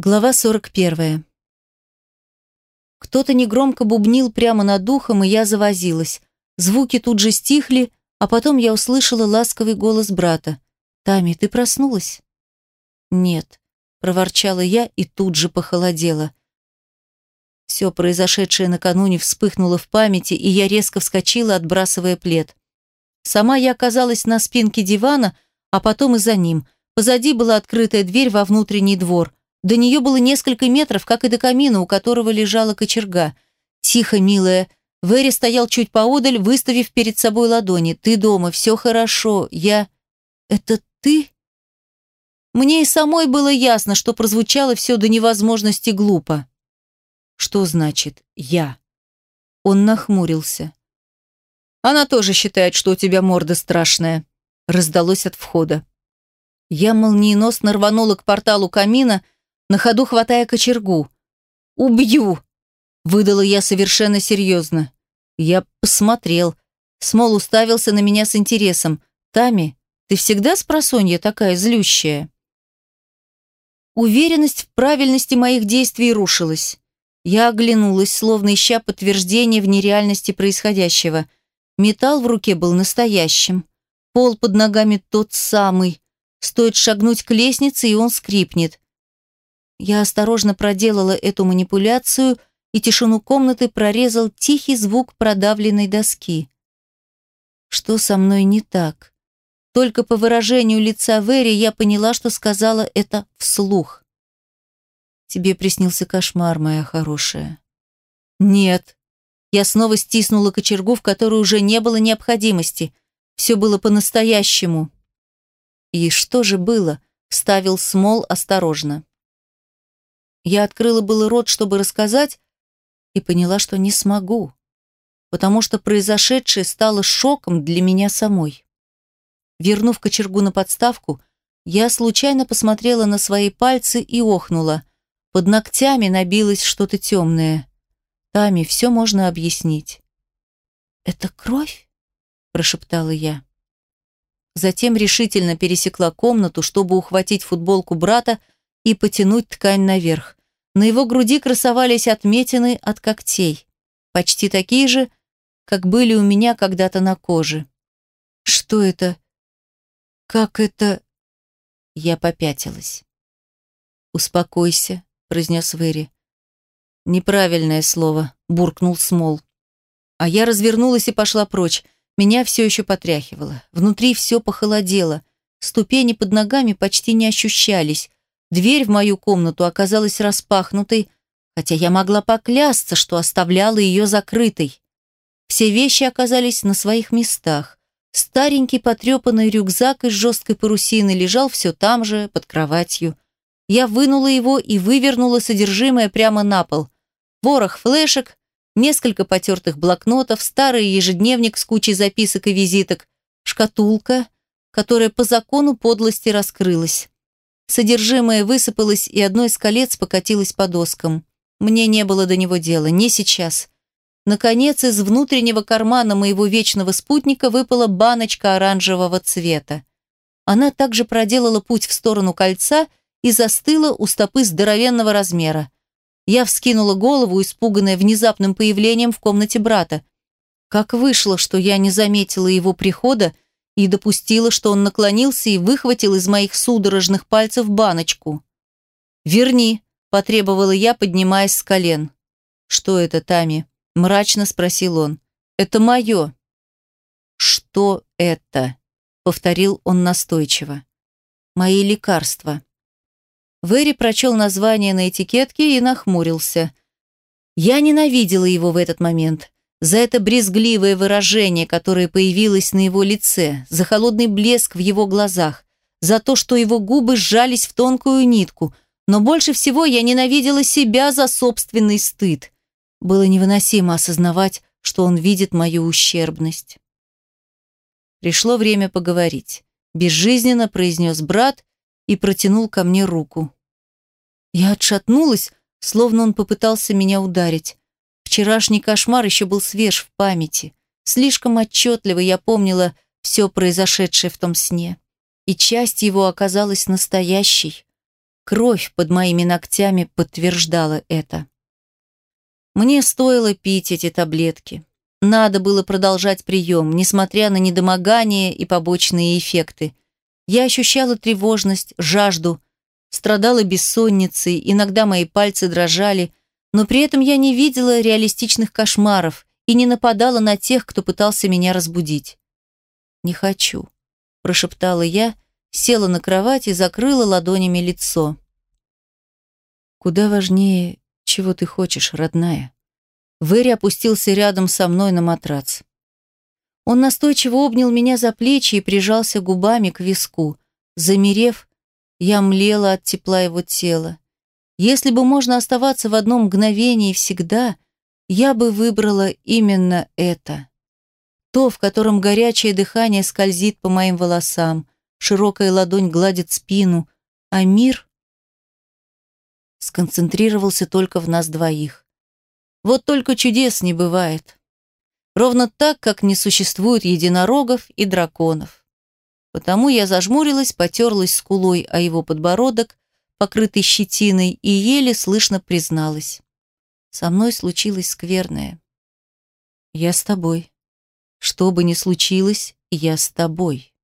Глава 41. Кто-то негромко бубнил прямо над духом, и я завозилась. Звуки тут же стихли, а потом я услышала ласковый голос брата. «Тами, ты проснулась?» «Нет», — проворчала я и тут же похолодела. Все произошедшее накануне вспыхнуло в памяти, и я резко вскочила, отбрасывая плед. Сама я оказалась на спинке дивана, а потом и за ним. Позади была открытая дверь во внутренний двор — до нее было несколько метров, как и до камина, у которого лежала кочерга. «Тихо, милая». Вэри стоял чуть поодаль, выставив перед собой ладони. «Ты дома, все хорошо. Я...» «Это ты?» Мне и самой было ясно, что прозвучало все до невозможности глупо. «Что значит «я»?» Он нахмурился. «Она тоже считает, что у тебя морда страшная», раздалось от входа. Я молниеносно рванула к порталу камина, на ходу хватая кочергу. «Убью!» – выдала я совершенно серьезно. Я посмотрел. Смол уставился на меня с интересом. «Тами, ты всегда с просонья такая злющая?» Уверенность в правильности моих действий рушилась. Я оглянулась, словно ища подтверждение в нереальности происходящего. Металл в руке был настоящим. Пол под ногами тот самый. Стоит шагнуть к лестнице, и он скрипнет. Я осторожно проделала эту манипуляцию, и тишину комнаты прорезал тихий звук продавленной доски. Что со мной не так? Только по выражению лица Вэри я поняла, что сказала это вслух. «Тебе приснился кошмар, моя хорошая». «Нет». Я снова стиснула кочергу, в которой уже не было необходимости. Все было по-настоящему. «И что же было?» — вставил Смол осторожно. Я открыла было рот, чтобы рассказать, и поняла, что не смогу, потому что произошедшее стало шоком для меня самой. Вернув кочергу на подставку, я случайно посмотрела на свои пальцы и охнула. Под ногтями набилось что-то темное. Тами, все можно объяснить. «Это кровь?» – прошептала я. Затем решительно пересекла комнату, чтобы ухватить футболку брата и потянуть ткань наверх. На его груди красовались отметины от когтей, почти такие же, как были у меня когда-то на коже. Что это? Как это? Я попятилась. «Успокойся», — произнес Вэри. «Неправильное слово», — буркнул Смол. А я развернулась и пошла прочь. Меня все еще потряхивало. Внутри все похолодело. Ступени под ногами почти не ощущались. Дверь в мою комнату оказалась распахнутой, хотя я могла поклясться, что оставляла ее закрытой. Все вещи оказались на своих местах. Старенький потрепанный рюкзак из жесткой парусины лежал все там же, под кроватью. Я вынула его и вывернула содержимое прямо на пол. Ворох флешек, несколько потертых блокнотов, старый ежедневник с кучей записок и визиток, шкатулка, которая по закону подлости раскрылась. Содержимое высыпалось, и одно из колец покатилось по доскам. Мне не было до него дела, не сейчас. Наконец, из внутреннего кармана моего вечного спутника выпала баночка оранжевого цвета. Она также проделала путь в сторону кольца и застыла у стопы здоровенного размера. Я вскинула голову, испуганная внезапным появлением в комнате брата. Как вышло, что я не заметила его прихода, и допустила, что он наклонился и выхватил из моих судорожных пальцев баночку. «Верни», – потребовала я, поднимаясь с колен. «Что это, Тами?» – мрачно спросил он. «Это мое». «Что это?» – повторил он настойчиво. «Мои лекарства». Вэри прочел название на этикетке и нахмурился. Я ненавидела его в этот момент за это брезгливое выражение, которое появилось на его лице, за холодный блеск в его глазах, за то, что его губы сжались в тонкую нитку, но больше всего я ненавидела себя за собственный стыд. Было невыносимо осознавать, что он видит мою ущербность. Пришло время поговорить. Безжизненно произнес брат и протянул ко мне руку. Я отшатнулась, словно он попытался меня ударить. Вчерашний кошмар еще был свеж в памяти. Слишком отчетливо я помнила все произошедшее в том сне. И часть его оказалась настоящей. Кровь под моими ногтями подтверждала это. Мне стоило пить эти таблетки. Надо было продолжать прием, несмотря на недомогание и побочные эффекты. Я ощущала тревожность, жажду, страдала бессонницей, иногда мои пальцы дрожали, но при этом я не видела реалистичных кошмаров и не нападала на тех, кто пытался меня разбудить. «Не хочу», – прошептала я, села на кровать и закрыла ладонями лицо. «Куда важнее, чего ты хочешь, родная?» Вэри опустился рядом со мной на матрац. Он настойчиво обнял меня за плечи и прижался губами к виску. Замерев, я млела от тепла его тела. Если бы можно оставаться в одном мгновении всегда, я бы выбрала именно это. То, в котором горячее дыхание скользит по моим волосам, широкая ладонь гладит спину, а мир сконцентрировался только в нас двоих. Вот только чудес не бывает. Ровно так, как не существует единорогов и драконов. Потому я зажмурилась, потерлась скулой о его подбородок, покрытый щетиной, и еле слышно призналась. Со мной случилось скверное. Я с тобой. Что бы ни случилось, я с тобой.